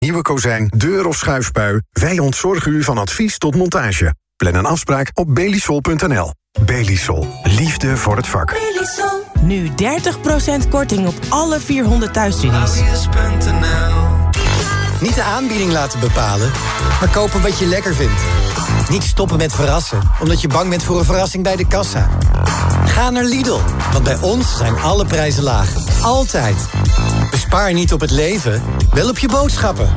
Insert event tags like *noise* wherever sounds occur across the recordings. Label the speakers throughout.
Speaker 1: nieuwe kozijn, deur of schuifspui... wij ontzorgen u van advies tot montage. Plan een afspraak op belisol.nl. Belisol. Liefde voor het vak.
Speaker 2: Nu 30% korting op alle 400 thuisstudies.
Speaker 3: Niet de aanbieding laten bepalen, maar kopen wat je lekker vindt. Niet stoppen met verrassen, omdat je bang bent voor een verrassing bij de kassa. Ga naar Lidl, want bij ons zijn alle prijzen laag. Altijd. Bespaar niet op het leven, wel op je boodschappen.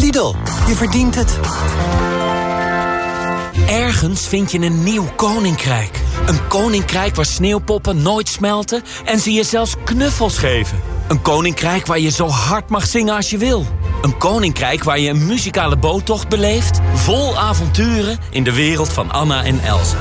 Speaker 3: Lidl, je verdient het.
Speaker 4: Ergens vind je een nieuw koninkrijk. Een koninkrijk waar sneeuwpoppen nooit smelten en ze je zelfs knuffels geven. Een koninkrijk waar je zo hard mag zingen als je wil. Een koninkrijk waar je een muzikale boottocht beleeft... vol avonturen in de wereld van Anna en Elsa.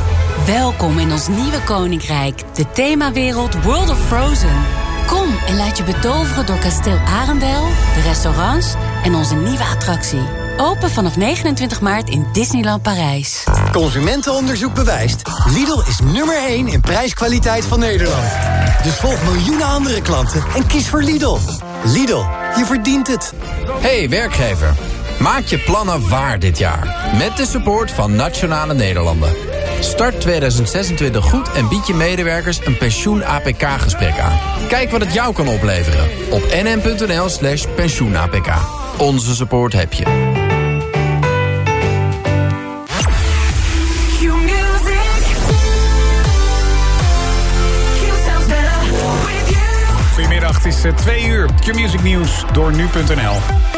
Speaker 5: Welkom in ons nieuwe koninkrijk, de themawereld World of Frozen. Kom en laat je betoveren door kasteel Arendel, de restaurants en onze nieuwe attractie. Open vanaf 29 maart in Disneyland Parijs.
Speaker 3: Consumentenonderzoek bewijst. Lidl is nummer 1 in prijskwaliteit van Nederland. Dus volg miljoenen andere klanten en kies voor Lidl. Lidl, je verdient het.
Speaker 6: Hey werkgever, maak je plannen waar dit jaar. Met de support van Nationale Nederlanden. Start 2026 goed en bied je medewerkers een pensioen-APK-gesprek aan. Kijk wat het jou kan opleveren op nm.nl slash pensioen-APK. Onze support heb je.
Speaker 7: Goedemiddag, het is uh, twee uur. Q-Music Nieuws door nu.nl.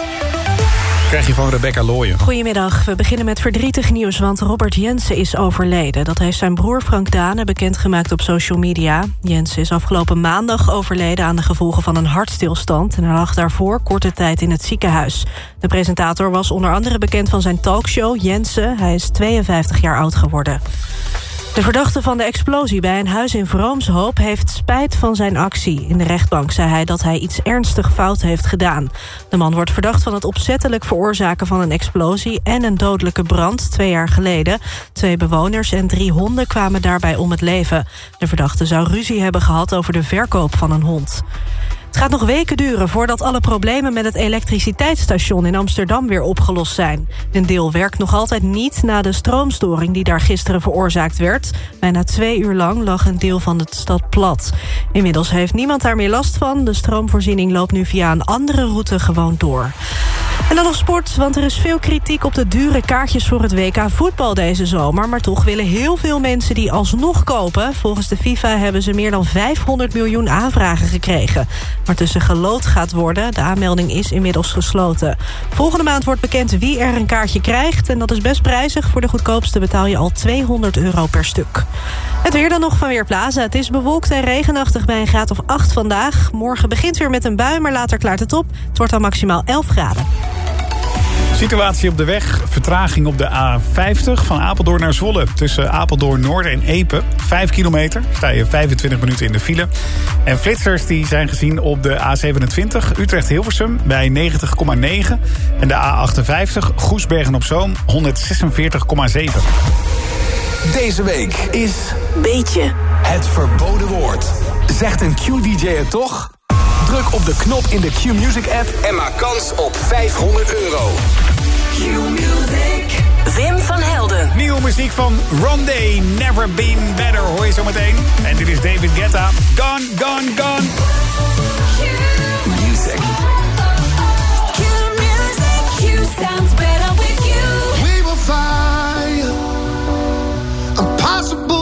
Speaker 7: Krijg je van Rebecca Looyen.
Speaker 8: Goedemiddag. We beginnen met verdrietig nieuws, want Robert Jensen is overleden. Dat heeft zijn broer Frank Dane bekendgemaakt op social media. Jensen is afgelopen maandag overleden aan de gevolgen van een hartstilstand... en hij lag daarvoor korte tijd in het ziekenhuis. De presentator was onder andere bekend van zijn talkshow Jensen. Hij is 52 jaar oud geworden. De verdachte van de explosie bij een huis in Vroomshoop... heeft spijt van zijn actie. In de rechtbank zei hij dat hij iets ernstig fout heeft gedaan. De man wordt verdacht van het opzettelijk veroorzaken van een explosie... en een dodelijke brand twee jaar geleden. Twee bewoners en drie honden kwamen daarbij om het leven. De verdachte zou ruzie hebben gehad over de verkoop van een hond. Het gaat nog weken duren voordat alle problemen met het elektriciteitsstation in Amsterdam weer opgelost zijn. Een deel werkt nog altijd niet na de stroomstoring die daar gisteren veroorzaakt werd. Bijna twee uur lang lag een deel van de stad plat. Inmiddels heeft niemand daar meer last van. De stroomvoorziening loopt nu via een andere route gewoon door. En dan nog sport, want er is veel kritiek op de dure kaartjes voor het WK voetbal deze zomer. Maar toch willen heel veel mensen die alsnog kopen. Volgens de FIFA hebben ze meer dan 500 miljoen aanvragen gekregen. Maar tussen gelood gaat worden. De aanmelding is inmiddels gesloten. Volgende maand wordt bekend wie er een kaartje krijgt. En dat is best prijzig. Voor de goedkoopste betaal je al 200 euro per stuk. Het weer dan nog van Weerplaza. Het is bewolkt en regenachtig bij een graad of 8 vandaag. Morgen begint weer met een bui, maar later klaart het op. Het wordt dan maximaal 11 graden.
Speaker 7: Situatie op de weg. Vertraging op de A50 van Apeldoorn naar Zwolle. Tussen Apeldoorn Noord en Epe. 5 kilometer. Sta je 25 minuten in de file. En flitsers die zijn gezien op de A27 Utrecht-Hilversum bij 90,9. En de A58 Goesbergen-op-Zoom 146,7.
Speaker 9: Deze week is...
Speaker 2: Beetje.
Speaker 9: Het verboden woord. Zegt een Q-DJ het toch? Druk op de knop in de Q-Music app en maak kans op 500 euro.
Speaker 2: Q-Music. Wim van Helden.
Speaker 7: Nieuwe muziek van Rondé, Never Been Better, hoor je zo meteen. En dit is David Guetta, Gone, Gone, Gone.
Speaker 9: Music.
Speaker 2: Q-Music. Q sounds better with you.
Speaker 10: We will find impossible to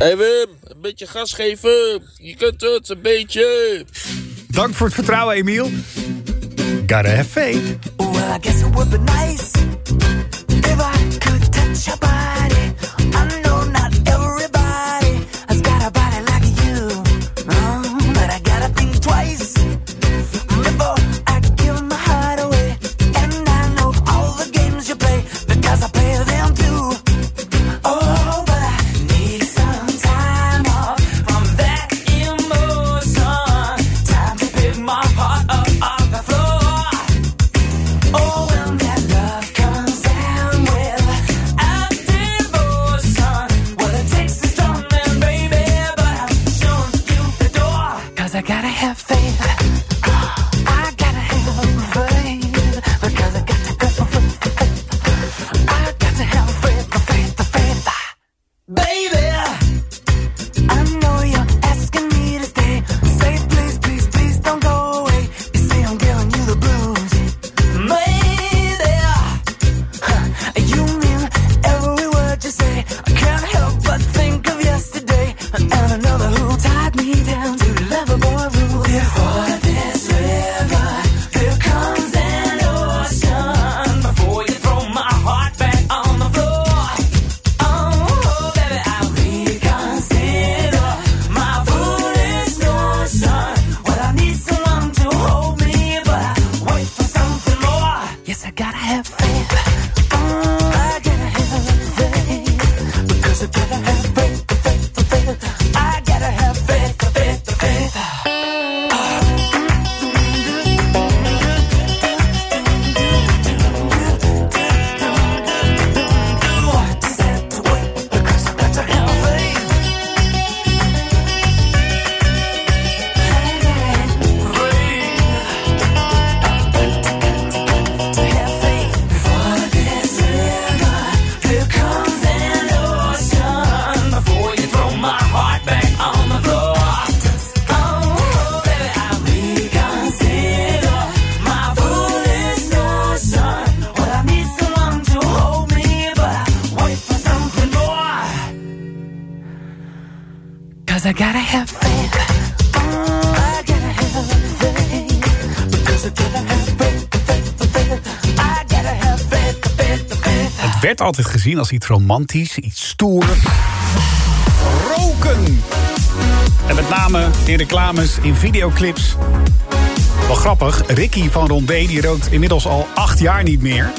Speaker 11: Hey Wim, een beetje gas geven. Je kunt het, een beetje.
Speaker 7: Dank voor het vertrouwen, Emiel. Gotta have faith.
Speaker 12: Well, I guess it would be nice if I could touch your body.
Speaker 7: Gezien als iets romantisch, iets stoers. Roken! En met name in reclames, in videoclips. Wel grappig, Ricky van Rondé die rookt inmiddels al acht jaar niet meer.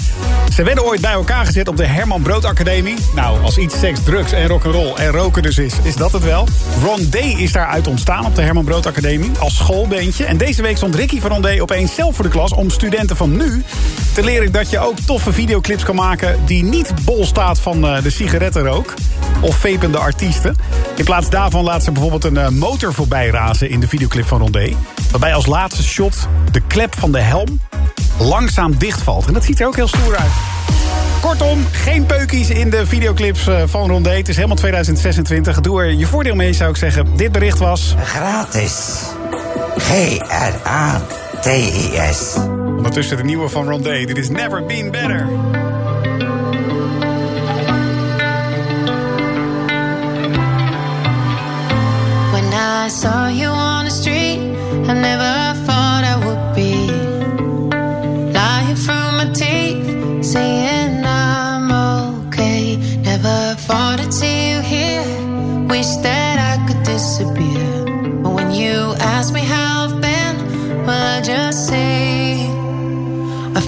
Speaker 7: Ze werden ooit bij elkaar gezet op de Herman Brood Academie. Nou, als iets seks, drugs en rock'n'roll en roken dus is, is dat het wel. Rondé is daaruit ontstaan op de Herman Brood Academie als schoolbeentje. En deze week stond Ricky van Rondé opeens zelf voor de klas... om studenten van nu te leren dat je ook toffe videoclips kan maken... die niet bol staat van eh, de sigarettenrook of vepende artiesten. In plaats daarvan laat ze bijvoorbeeld een eh, motor voorbij razen in de videoclip van Rondé. Waarbij als laatste shot de klep van de helm langzaam dichtvalt. En dat ziet er ook heel stoer uit. Kortom, geen peukies in de videoclips eh, van Rondé. Het is helemaal 2026. Doe er je voordeel mee, zou ik zeggen. Dit bericht was...
Speaker 13: Gratis. G-R-A-T-I-S.
Speaker 7: Ondertussen de nieuwe van Rondé. Dit is Never Been Better.
Speaker 14: When I saw you on the street, I never thought I would be lying through my teeth, saying I'm okay. Never thought I'd see you here. Wish that I could disappear. But when you asked me how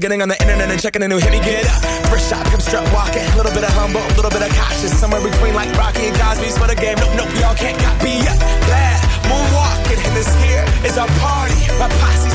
Speaker 9: Getting on the internet and checking a new hit. Me get up. First shot, hip strut walking. A little bit of humble, a little bit of cautious. Somewhere between like Rocky and Cosby's for the game. Nope, nope, y'all can't copy yet. Bad moonwalking, and this here is our party. My posse's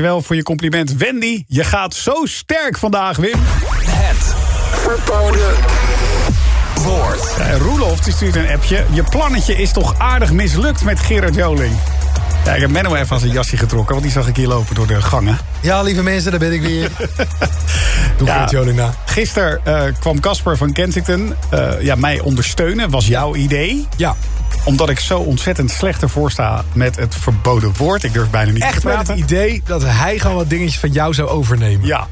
Speaker 7: Dankjewel voor je compliment. Wendy, je gaat zo sterk vandaag, Wim.
Speaker 1: Het verboden woord.
Speaker 7: En Roelof die stuurt een appje. Je plannetje is toch aardig mislukt met Gerard Joling. Ja, ik heb Menno even aan zijn jasje getrokken, want die zag ik hier lopen door de gangen.
Speaker 15: Ja, lieve mensen, daar ben ik weer. *laughs* Doe
Speaker 7: Ja,
Speaker 15: Gerrit Joling na.
Speaker 7: Gisteren eh, kwam Casper van Kensington eh, ja, mij ondersteunen, was jouw idee.
Speaker 15: Ja.
Speaker 7: Omdat ik zo ontzettend slecht ervoor sta met het verboden woord. Ik durf bijna niet
Speaker 15: Echt
Speaker 7: te
Speaker 15: met het
Speaker 7: praten.
Speaker 15: idee dat hij gewoon wat dingetjes van jou zou overnemen.
Speaker 7: Ja.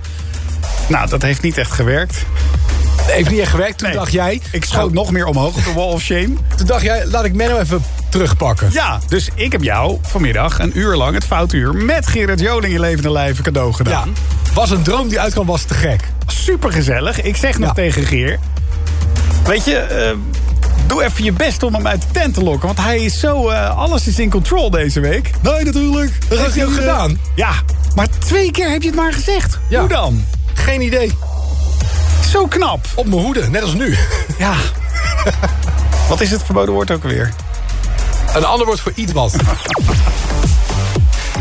Speaker 7: Nou, dat heeft niet echt gewerkt.
Speaker 15: Heeft niet echt gewerkt. Toen
Speaker 7: Nee.
Speaker 15: dacht jij...
Speaker 7: Ik schoot
Speaker 15: nou,
Speaker 7: nog meer omhoog op de wall of shame.
Speaker 15: Toen dacht jij, laat ik Menno even terugpakken.
Speaker 7: Ja, dus ik heb jou vanmiddag een uur lang het foutuur met Gerard Joling in levende lijven cadeau
Speaker 15: Ja.
Speaker 7: gedaan.
Speaker 15: Was een droom die uitkwam, was te gek.
Speaker 7: Super gezellig. Ik zeg nog
Speaker 15: Ja.
Speaker 7: tegen Geer. Weet je, eh, doe even je best om hem uit de tent te lokken. Want hij is zo, eh, alles is in control deze week.
Speaker 15: Nee, natuurlijk. Dat heeft hij ook
Speaker 7: eh,
Speaker 15: gedaan.
Speaker 7: Ja, maar twee keer heb je het maar gezegd.
Speaker 15: Ja.
Speaker 7: Hoe dan?
Speaker 15: Geen idee.
Speaker 7: Zo knap.
Speaker 15: Op mijn hoede, net als nu. *laughs*
Speaker 7: Ja. Wat is het verboden woord ook alweer?
Speaker 15: Een ander woord voor iets wat.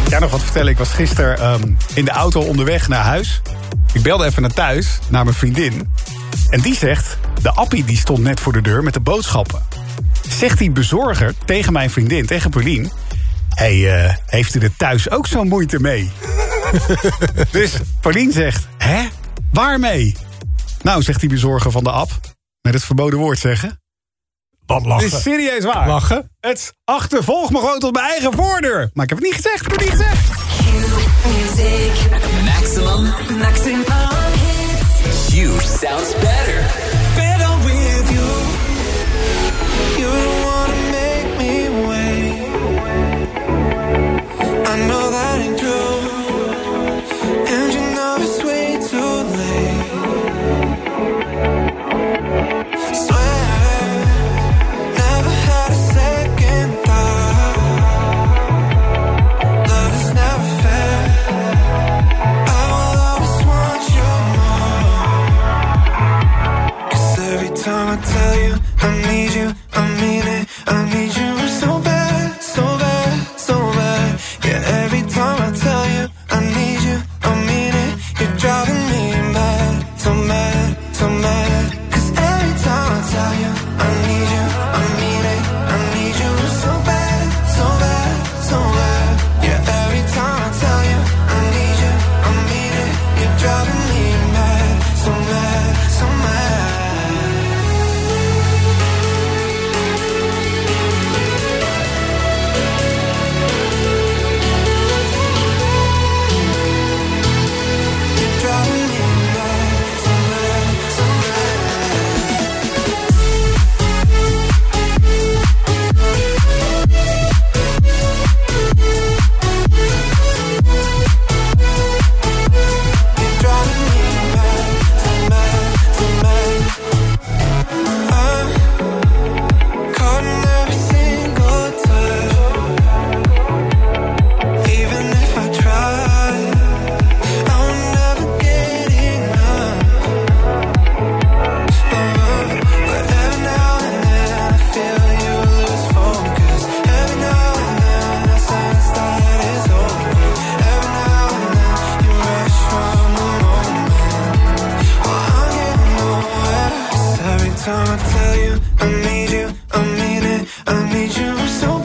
Speaker 7: Ja, nog wat vertellen. Ik was gisteren ehm, in de auto onderweg naar huis. Ik belde even naar thuis, naar mijn vriendin. En die zegt, de appie die stond net voor de deur met de boodschappen. Zegt die bezorger tegen mijn vriendin, tegen Paulien... Hey, eh, heeft u er thuis ook zo'n moeite mee? *laughs* dus Paulien zegt, hè? Waarmee? Nou, zegt die bezorger van de app, met het verboden woord zeggen...
Speaker 15: Wat
Speaker 7: Dit is serieus waar.
Speaker 15: Lachen?
Speaker 7: Het achtervolgt me gewoon tot mijn eigen voordeur. Maar ik heb het niet gezegd, ik heb het niet gezegd.
Speaker 12: Music.
Speaker 16: Maximum.
Speaker 12: Maximum
Speaker 16: sounds better.
Speaker 12: time I tell you I need you, I mean it, I need you. So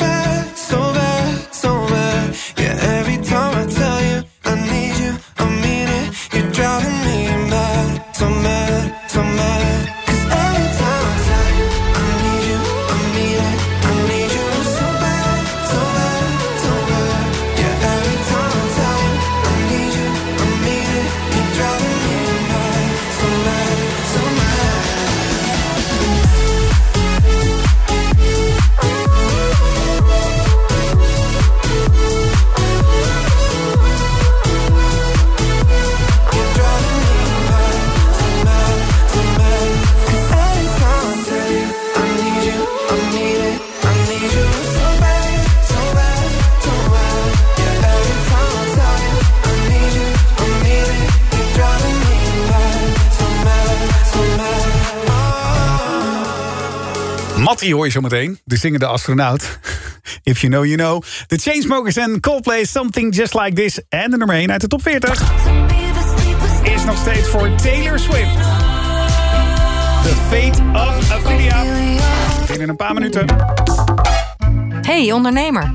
Speaker 7: Die hoor je zo meteen. De zingende astronaut. *laughs* If you know, you know. The Chainsmokers en Coldplay Something Just Like This. En de nummer 1 uit de top 40. Is nog steeds voor Taylor Swift. The Fate of Ophelia. Binnen een paar minuten.
Speaker 17: Hey ondernemer,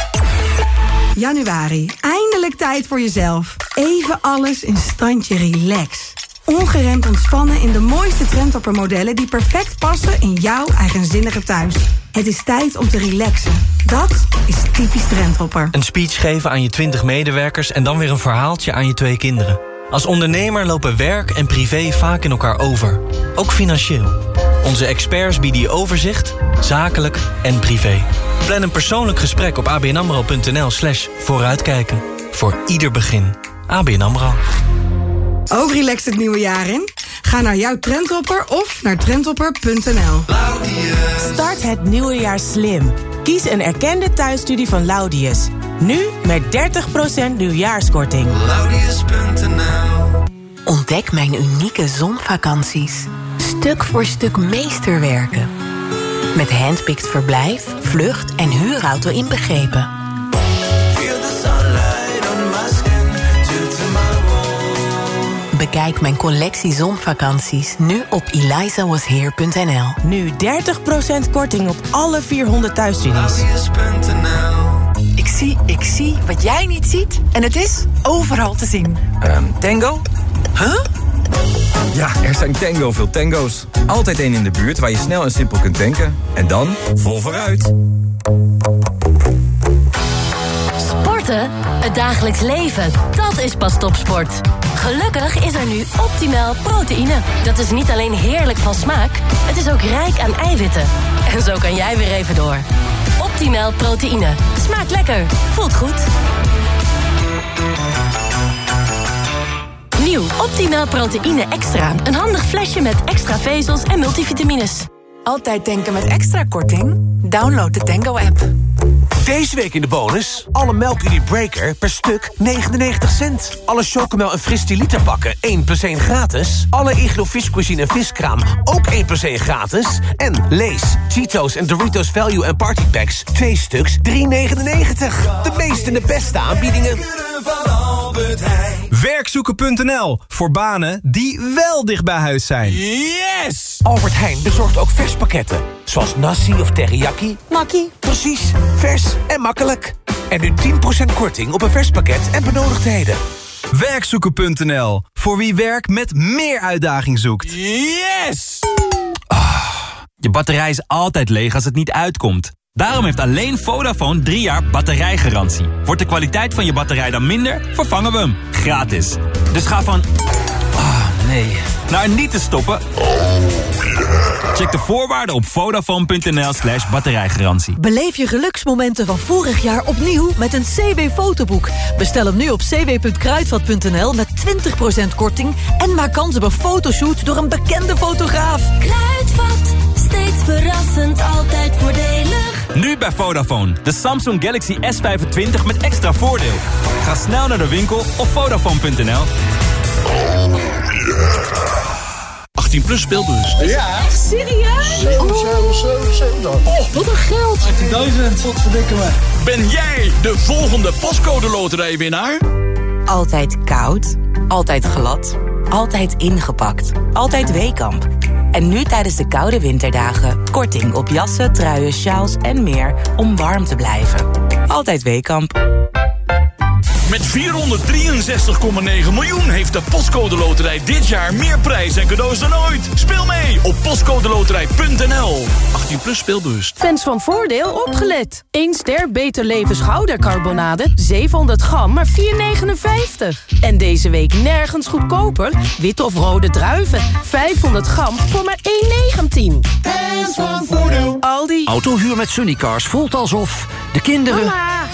Speaker 18: Januari, eindelijk tijd voor jezelf. Even alles in standje relax. Ongeremd ontspannen in de mooiste trendtoppermodellen... die perfect passen in jouw eigenzinnige thuis. Het is tijd om te relaxen. Dat is typisch trendhopper.
Speaker 19: Een speech geven aan je 20 medewerkers en dan weer een verhaaltje aan je twee kinderen. Als ondernemer lopen werk en privé vaak in elkaar over. Ook financieel. Onze experts bieden je overzicht, zakelijk en privé. Plan een persoonlijk gesprek op abnamro.nl slash vooruitkijken. Voor ieder begin. ABN AMRO.
Speaker 18: Ook relaxed het nieuwe jaar in? Ga naar jouw trendhopper of naar trendhopper.nl.
Speaker 20: Start het nieuwe jaar slim. Kies een erkende thuisstudie van Laudius. Nu met 30% nieuwjaarskorting.
Speaker 21: Ontdek mijn unieke zonvakanties. Stuk voor stuk meesterwerken. Met handpicked verblijf, vlucht en huurauto inbegrepen. Bekijk mijn collectie zonvakanties nu op elizawasheer.nl.
Speaker 20: Nu 30% korting op alle 400 thuisstudies.
Speaker 22: Ik zie, ik zie wat jij niet ziet. En het is overal te zien.
Speaker 6: Ehm, tango? Huh? Ja, er zijn tango veel tango's. Altijd één in de buurt waar je snel en simpel kunt tanken. En dan vol vooruit.
Speaker 23: Sporten? Het dagelijks leven, dat is pas topsport. Gelukkig is er nu optimaal proteïne. Dat is niet alleen heerlijk van smaak, het is ook rijk aan eiwitten. En zo kan jij weer even door. Optimaal proteïne. Smaakt lekker, voelt goed. Nieuw Optimaal proteïne extra. Een handig flesje met extra vezels en multivitamines.
Speaker 22: Altijd tanken met extra korting? Download de Tango-app.
Speaker 24: Deze week in de bonus. Alle melk Unie Breaker per stuk 99 cent. Alle chocomel en fris liter pakken 1 plus 1 gratis. Alle Iglo viscuisine en viskraam ook 1 plus 1 gratis. En Lees, Cheetos en Doritos Value en Party Packs 2 stuks 3,99. De meeste en de beste aanbiedingen.
Speaker 15: Werkzoeken.nl voor banen die wel dicht bij huis zijn.
Speaker 24: Yes! Albert Heijn bezorgt ook verspakketten. Zoals nasi of teriyaki. Makkie. Precies, vers en makkelijk. En nu 10% korting op een verspakket en benodigdheden.
Speaker 15: Werkzoeken.nl voor wie werk met meer uitdaging zoekt.
Speaker 24: Yes!
Speaker 12: Je batterij is altijd leeg als het niet uitkomt. Daarom heeft alleen Vodafone 3 jaar batterijgarantie. Wordt de kwaliteit van je batterij dan minder, vervangen we hem. Gratis. Dus ga van... Ah, nee. Naar niet te stoppen. Check de voorwaarden op vodafone.nl slash batterijgarantie.
Speaker 25: Beleef je geluksmomenten van vorig jaar opnieuw met een CW-fotoboek. Bestel hem nu op cw.kruidvat.nl met 20% korting... en maak kans op een fotoshoot door een bekende fotograaf.
Speaker 23: Kruidvat, steeds verrassend, altijd voordelig.
Speaker 12: Nu bij Vodafone. De Samsung Galaxy S25 met extra voordeel. Ga snel naar de winkel of vodafone.nl.
Speaker 26: 18 plus speelbus.
Speaker 10: Ja. Echt serieus? Oh, wat een geld.
Speaker 26: 18.000. Wat verdikken me. Ben jij de volgende postcode loterijwinnaar?
Speaker 21: Altijd koud, altijd glad, altijd ingepakt, altijd Weekamp. En nu tijdens de koude winterdagen korting op jassen, truien, sjaals en meer om warm te blijven. Altijd Weekamp.
Speaker 26: Met 463,9 miljoen heeft de Postcode Loterij dit jaar meer prijs en cadeaus dan ooit. Speel mee op postcodeloterij.nl. 18 plus speelbewust.
Speaker 27: Fans van Voordeel opgelet. 1 ster Beter Leven schoudercarbonade 700 gram, maar 4,59. En deze week nergens goedkoper. Witte of rode druiven 500 gram voor maar 1,19.
Speaker 10: Fans van Voordeel.
Speaker 27: Aldi.
Speaker 28: Autohuur met Sunnycars voelt alsof de kinderen...
Speaker 27: Mama,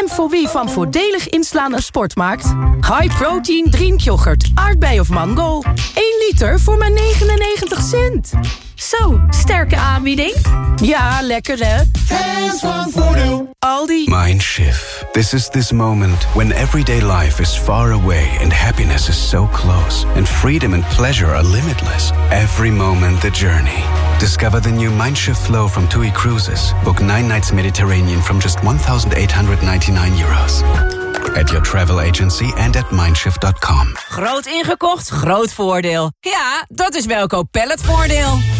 Speaker 29: En voor wie van voordelig inslaan een sport maakt? High protein drinkyoghurt, aardbei of mango. 1 liter voor maar 99 cent. Zo, sterke aanbieding. Ja, lekker hè? Hands van Voordeel. Aldi.
Speaker 30: Mindshift. This is this moment when everyday life is far away and happiness is so close, and freedom and pleasure are limitless. Every moment the journey. Discover the new Mindshift flow from TUI Cruises. Book nine nights Mediterranean from just 1,899 euros. At your travel agency and at mindshift.com.
Speaker 31: Groot ingekocht, groot voordeel. Ja, dat is Welkoop Palletvoordeel.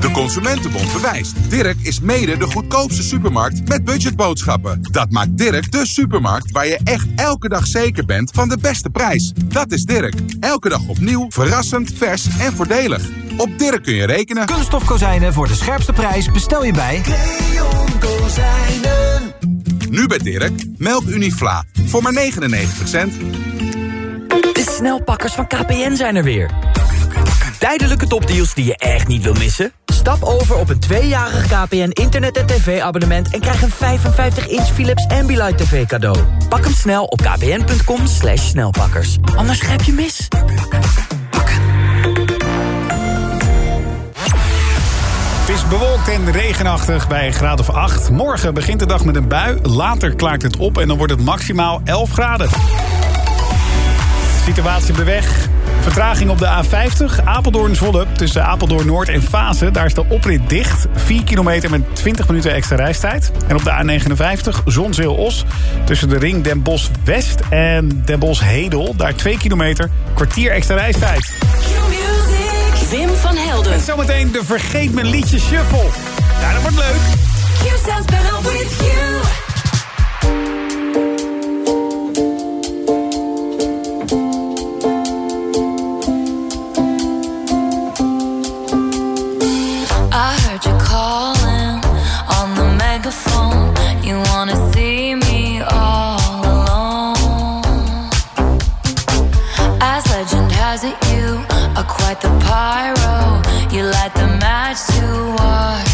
Speaker 32: De Consumentenbond bewijst. Dirk is mede de goedkoopste supermarkt met budgetboodschappen. Dat maakt Dirk de supermarkt waar je echt elke dag zeker bent van de beste prijs. Dat is Dirk. Elke dag opnieuw, verrassend, vers en voordelig. Op Dirk kun je rekenen.
Speaker 33: Kunststof kozijnen voor de scherpste prijs bestel je bij...
Speaker 32: Kozijnen. Nu bij Dirk, melk Unifla. Voor maar 99 cent.
Speaker 4: De snelpakkers van KPN zijn er weer. Tijdelijke topdeals die je echt niet wil missen? Stap over op een tweejarig KPN internet- en tv-abonnement... en krijg een 55-inch Philips Ambilight TV cadeau. Pak hem snel op kpn.com slash snelpakkers. Anders grijp je mis.
Speaker 7: Het is bewolkt en regenachtig bij een graad of 8. Morgen begint de dag met een bui. Later klaart het op en dan wordt het maximaal 11 graden. Situatie op de weg. Vertraging op de A50, Apeldoorn-Zwolle. Tussen Apeldoorn Noord en Fase. Daar is de oprit dicht. 4 kilometer met 20 minuten extra reistijd. En op de A59, Zonzeel-Os. Tussen de ring Den Bosch-West en Den Bosch-Hedel. Daar 2 kilometer, kwartier extra reistijd.
Speaker 29: Wim van Helden.
Speaker 7: En zometeen de Vergeet Mijn Liedje Shuffle. Ja, dat wordt leuk.
Speaker 23: Quite the pyro. You light the match to watch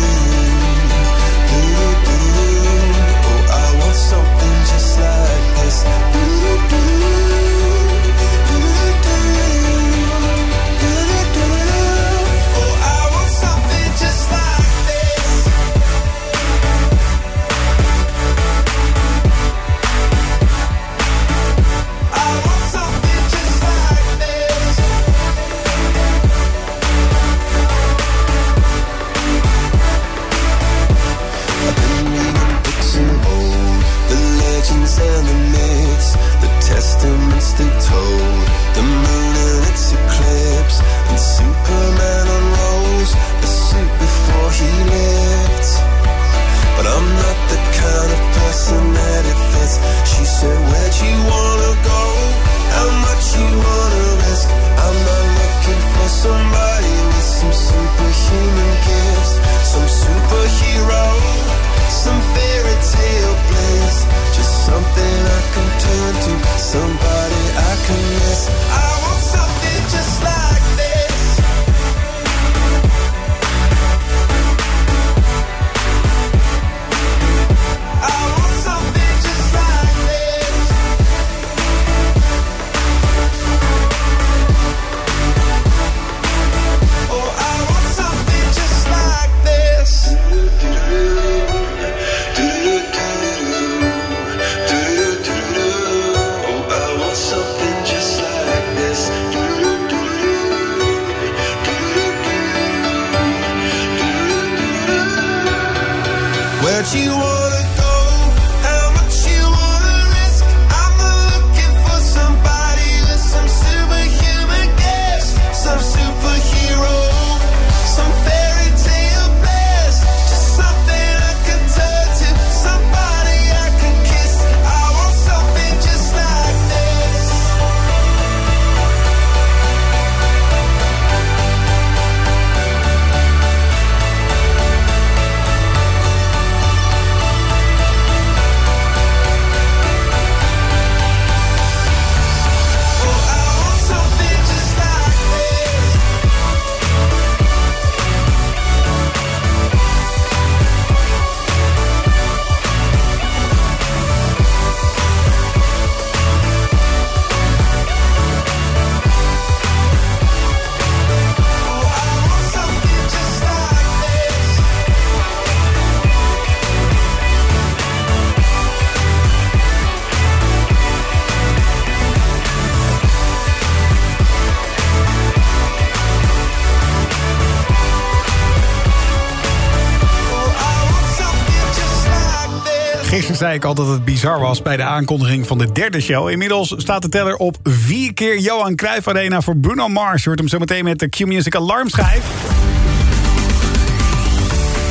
Speaker 7: Zei ik al dat het bizar was bij de aankondiging van de derde show. Inmiddels staat de teller op vier keer Johan Cruijff Arena voor Bruno Mars. Je hoort hem zometeen met de Q-Music alarmschijf.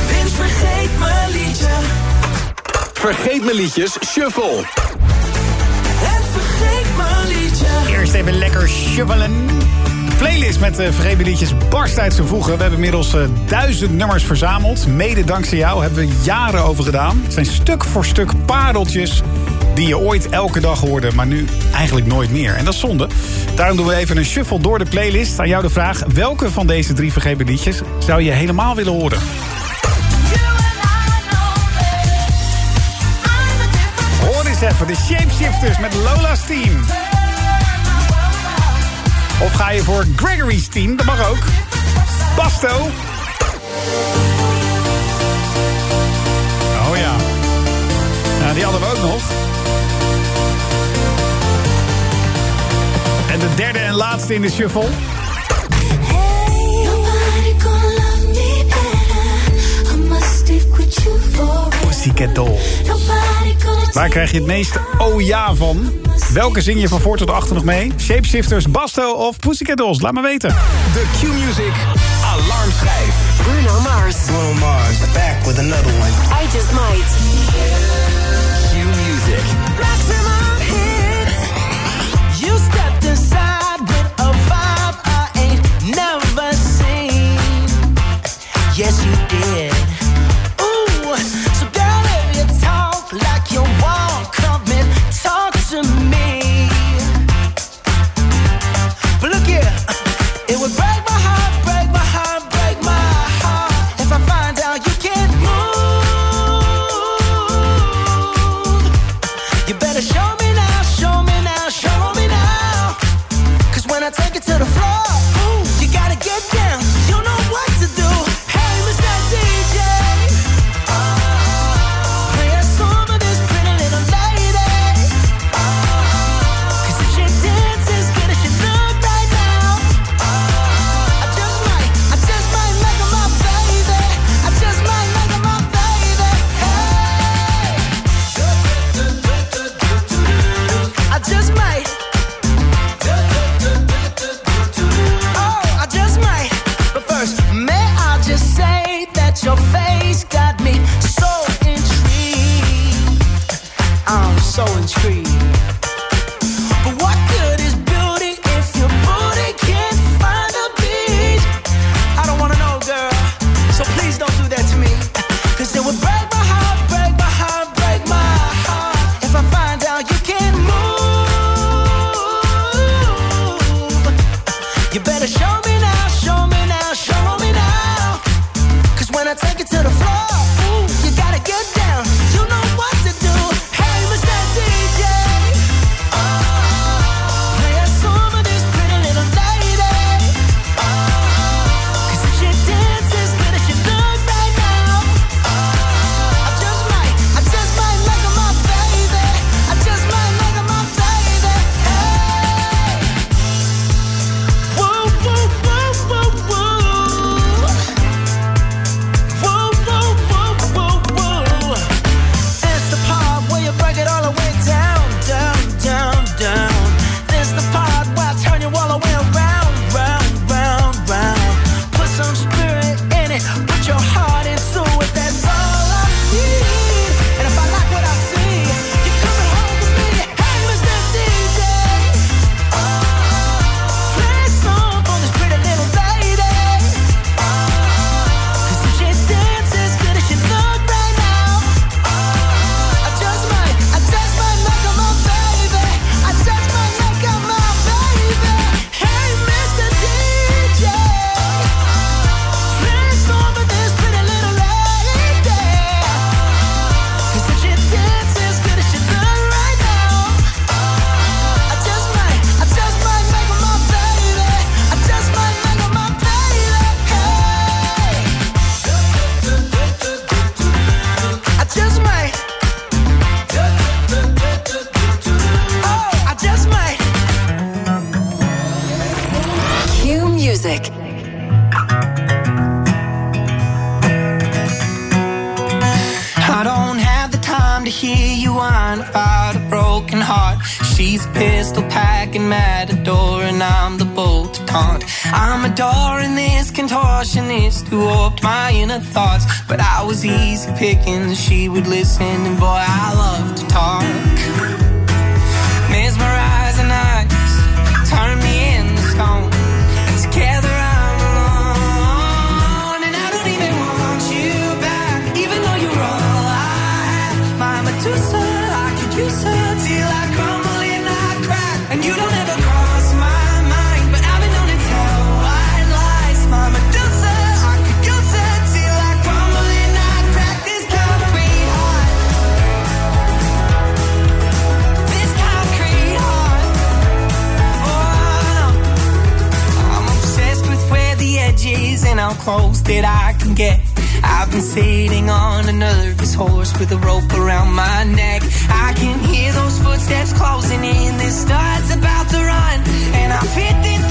Speaker 27: Vince vergeet mijn liedje.
Speaker 34: Vergeet mijn liedjes, shuffle.
Speaker 27: Het vergeet mijn liedje.
Speaker 7: Eerst even lekker shuffelen. Playlist met uh, vergeven liedjes barst uit zijn voegen. We hebben inmiddels uh, duizend nummers verzameld. Mede dankzij jou hebben we jaren over gedaan. Het zijn stuk voor stuk pareltjes die je ooit elke dag hoorde, maar nu eigenlijk nooit meer. En dat is zonde. Daarom doen we even een shuffle door de playlist. Aan jou de vraag, welke van deze drie vergeven liedjes zou je helemaal willen horen? Hoor eens even, de Shapeshifters met Lola's Team. Of ga je voor Gregory's Team, dat mag ook. Basto. Oh ja. Nou, die hadden we ook nog. En de derde en laatste in de shuffle. Pussycat Doll. Waar krijg je het meeste oh ja van? Welke zing je van voor tot achter nog mee? Shapeshifters, Basto of Pussycat Dolls? Laat me weten.
Speaker 34: De Q-Music alarmschijf.
Speaker 27: Bruno Mars.
Speaker 35: Bruno Mars, back with another one.
Speaker 27: I just might.
Speaker 34: Q-Music.
Speaker 27: Maximum hits. You stepped inside with a vibe I ain't never seen. Yes, you did. Warped my inner thoughts. But I was easy picking, she would listen, and boy, I love to talk. Close that I can get. I've been sitting on a nervous horse with a rope around my neck. I can hear those footsteps closing in. This start's about to run, and I've hit this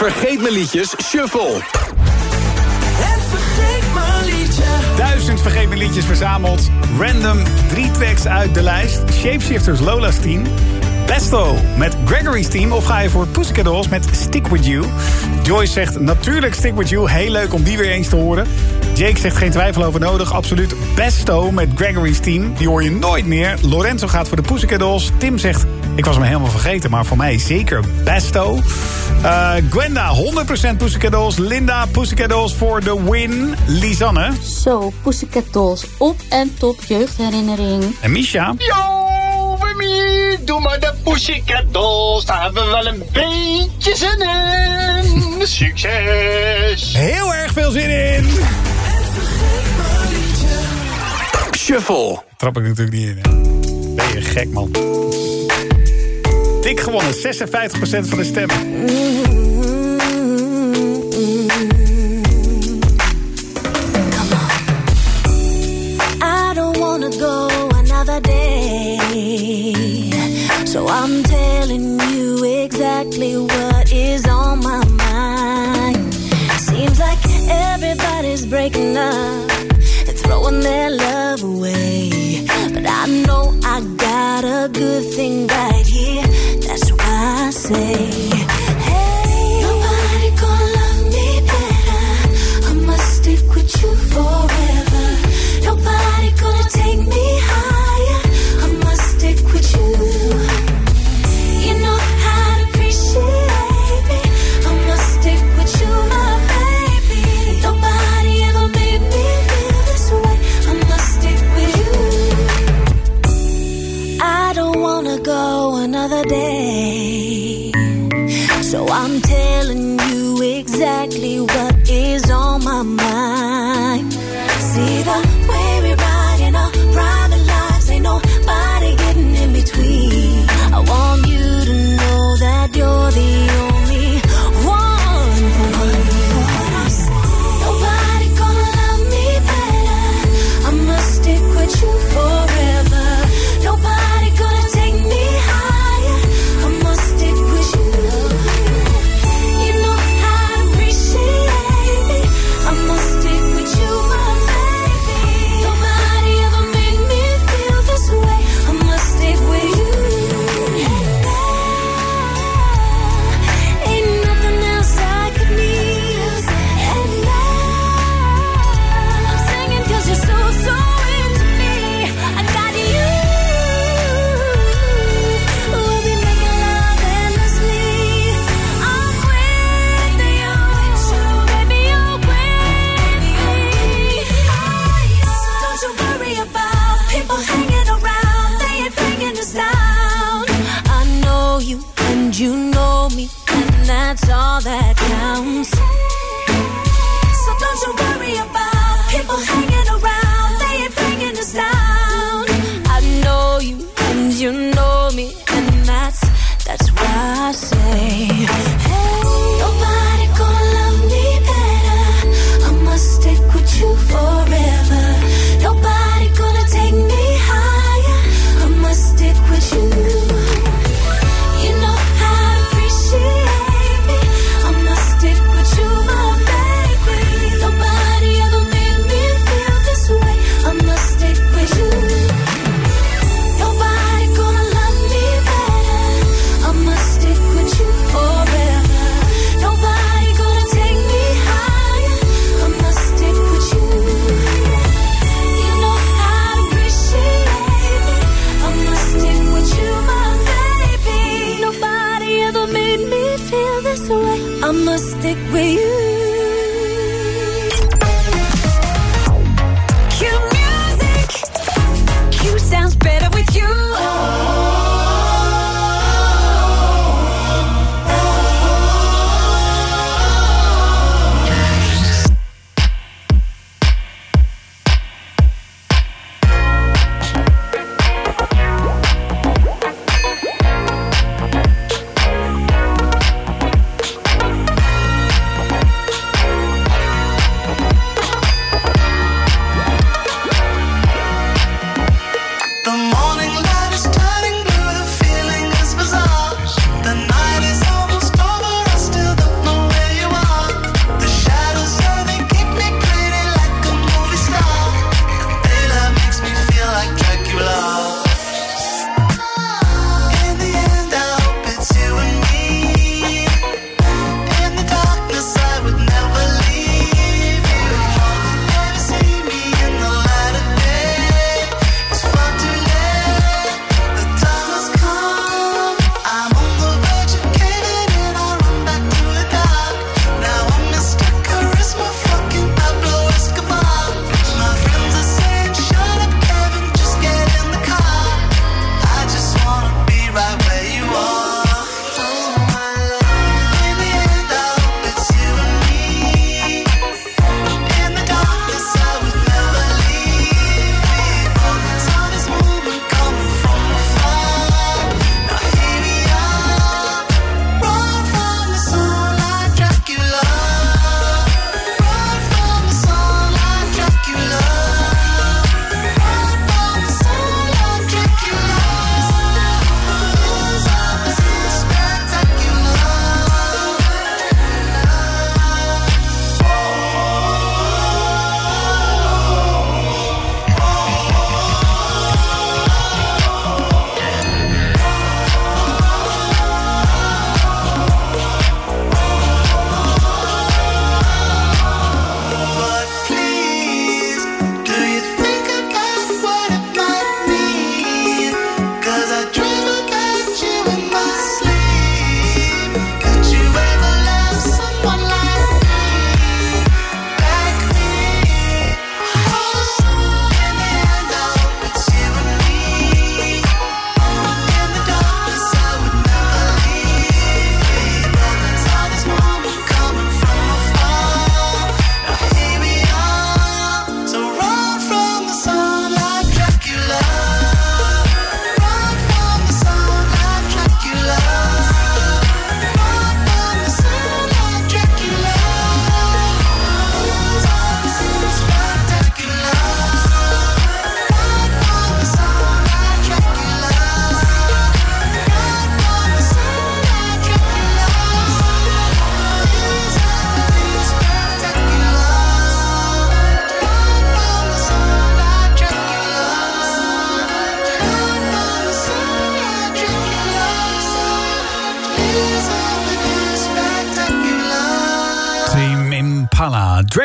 Speaker 27: Vergeet mijn
Speaker 36: liedjes, shuffle.
Speaker 27: En vergeet mijn liedje.
Speaker 7: Duizend vergeten liedjes verzameld. Random drie tracks uit de lijst. Shapeshifters Lola's team. Besto met Gregory's team. Of ga je voor Pussycat Dolls met Stick With You. Joyce zegt natuurlijk Stick With You. Heel leuk om die weer eens te horen. Jake zegt geen twijfel over nodig. Absoluut Besto met Gregory's team. Die hoor je nooit meer. Lorenzo gaat voor de Pussycat Dolls. Tim zegt ik was hem helemaal vergeten, maar voor mij zeker Besto. Eh, Gwenda, 100% Pussycat Dolls. Linda, Pussycat Dolls voor de win. Lisanne.
Speaker 37: Zo, Pussycat Dolls. Op en top jeugdherinnering.
Speaker 7: En Misha.
Speaker 10: Yo, Wimmy, doe maar de Pussycat Dolls. Daar hebben we wel een beetje zin in. Succes!
Speaker 7: Heel erg veel zin in.
Speaker 36: Shuffle.
Speaker 7: Trap ik natuurlijk niet in. Hè. Ben je gek, man. Dik gewonnen, 56% van de stemmen.
Speaker 23: So I'm telling you exactly what is on my mind. Seems like everybody's breaking up and throwing their love away. But I know I got a good thing right. That's why I say, exactly what is on my mind.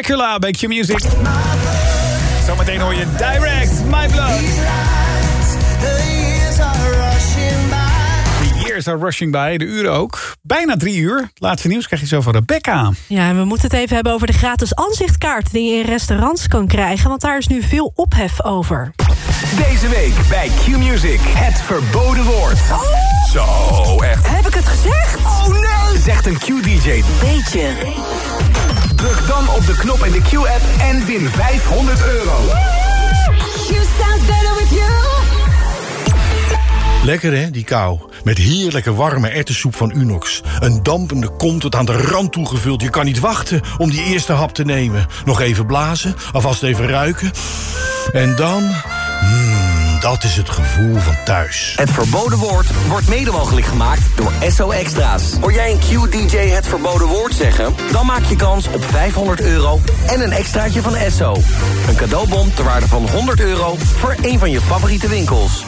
Speaker 38: Dracula
Speaker 7: bij Q-Music. Zometeen hoor je direct My Blood. The years are rushing by, de uren ook. Bijna drie uur. Laatste nieuws krijg je zo van Rebecca.
Speaker 8: Ja, en we moeten het even hebben over de gratis aanzichtkaart... die je in restaurants kan krijgen, want daar is nu veel ophef over.
Speaker 24: Deze week bij Q-Music, het verboden woord. Oh! Zo, echt.
Speaker 8: Heb ik het gezegd?
Speaker 24: Oh nee! Zegt
Speaker 18: een Q-DJ.
Speaker 21: Beetje.
Speaker 18: Druk dan op de knop in de Q-app en win 500 euro.
Speaker 15: Lekker hè, die kou. Met heerlijke warme ertessoep van Unox. Een dampende kom tot aan de rand toegevuld. Je kan niet wachten om die eerste hap te nemen. Nog even blazen, alvast even ruiken. En dan... Mmm, dat is het gevoel van thuis.
Speaker 24: Het verboden woord wordt mede mogelijk gemaakt door SO Extra's. Hoor jij een Q-DJ het verboden woord zeggen? Dan maak je kans op 500 euro en een extraatje van SO. Een cadeaubon ter waarde van 100 euro voor een van je favoriete winkels.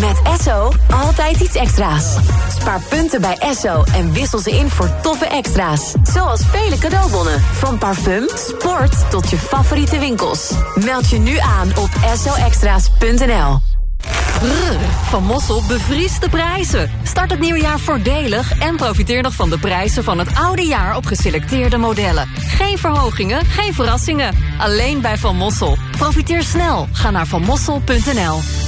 Speaker 21: Met Esso altijd iets extra's. Spaar punten bij Esso en wissel ze in voor toffe extra's. Zoals vele cadeaubonnen. Van parfum, sport tot je favoriete winkels. Meld je nu aan op essoextra's.nl. Van Mossel bevriest de prijzen. Start het nieuwe jaar voordelig en profiteer nog van de prijzen van het oude jaar op geselecteerde modellen. Geen verhogingen, geen verrassingen. Alleen bij Van Mossel. Profiteer snel. Ga naar vanmossel.nl.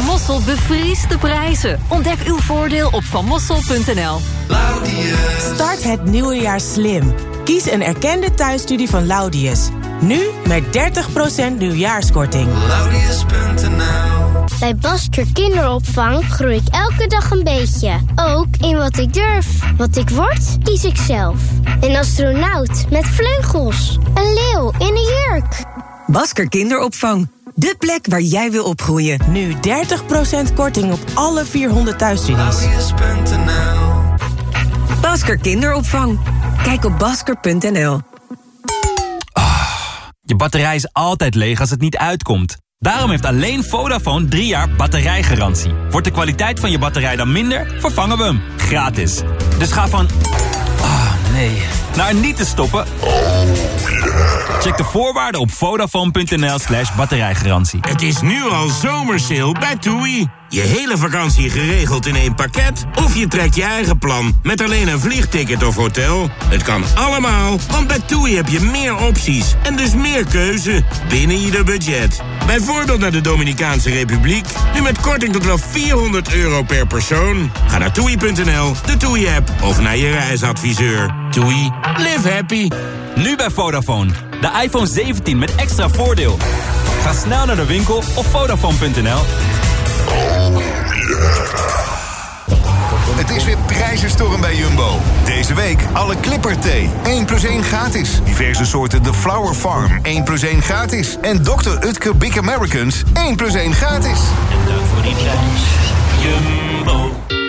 Speaker 21: Van Mossel bevriest de prijzen. Ontdek uw voordeel op vanmossel.nl.
Speaker 27: Start het nieuwe jaar slim. Kies een erkende thuisstudie van Laudius. Nu met 30% nieuwjaarskorting.
Speaker 39: Bij Basker Kinderopvang groei ik elke dag een beetje. Ook in wat ik durf. Wat ik word, kies ik zelf. Een astronaut met vleugels. Een leeuw in een jurk.
Speaker 40: Basker Kinderopvang. De plek waar jij wil opgroeien.
Speaker 27: Nu 30% korting op alle 400 thuisstudies.
Speaker 40: Basker Kinderopvang. Kijk op basker.nl.
Speaker 41: Je batterij is altijd leeg als het niet uitkomt. Daarom heeft alleen Vodafone 3 jaar batterijgarantie. Wordt de kwaliteit van je batterij dan minder, vervangen we hem. Gratis. Dus ga van... Ah, nee. Naar niet te stoppen... Check de voorwaarden op vodafone.nl slash batterijgarantie.
Speaker 42: Het is nu al zomersale bij TUI. Je hele vakantie geregeld in één pakket? Of je trekt je eigen plan met alleen een vliegticket of hotel? Het kan allemaal, want bij TUI heb je meer opties en dus meer keuze binnen ieder budget. Bijvoorbeeld naar de Dominicaanse Republiek, nu met korting tot wel 400 euro per persoon. Ga naar toei.nl, de TUI-app of naar je reisadviseur. TUI, live happy.
Speaker 41: Nu bij Vodafone. De iPhone 17 met extra voordeel. Ga snel naar de winkel of Vodafone.nl.
Speaker 43: Het is weer prijzenstorm bij Jumbo. Deze week alle Clipper thee. 1 plus 1 gratis. Diverse soorten The Flower Farm. 1 plus 1 gratis. En Dr. Utker Big Americans. 1 plus 1 gratis.
Speaker 12: En dank voor die prijs. Jumbo.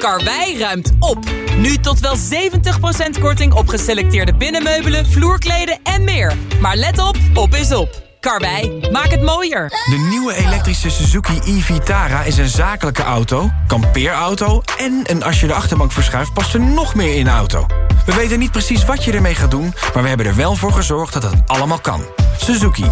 Speaker 44: Karwei ruimt op. Nu tot wel 70% korting op geselecteerde binnenmeubelen, vloerkleden en meer. Maar let op, op is op. Karwei, maak het mooier.
Speaker 45: De nieuwe elektrische Suzuki e-Vitara is een zakelijke auto, kampeerauto... en een als je de achterbank verschuift past er nog meer in de auto. We weten niet precies wat je ermee gaat doen... maar we hebben er wel voor gezorgd dat het allemaal kan. Suzuki.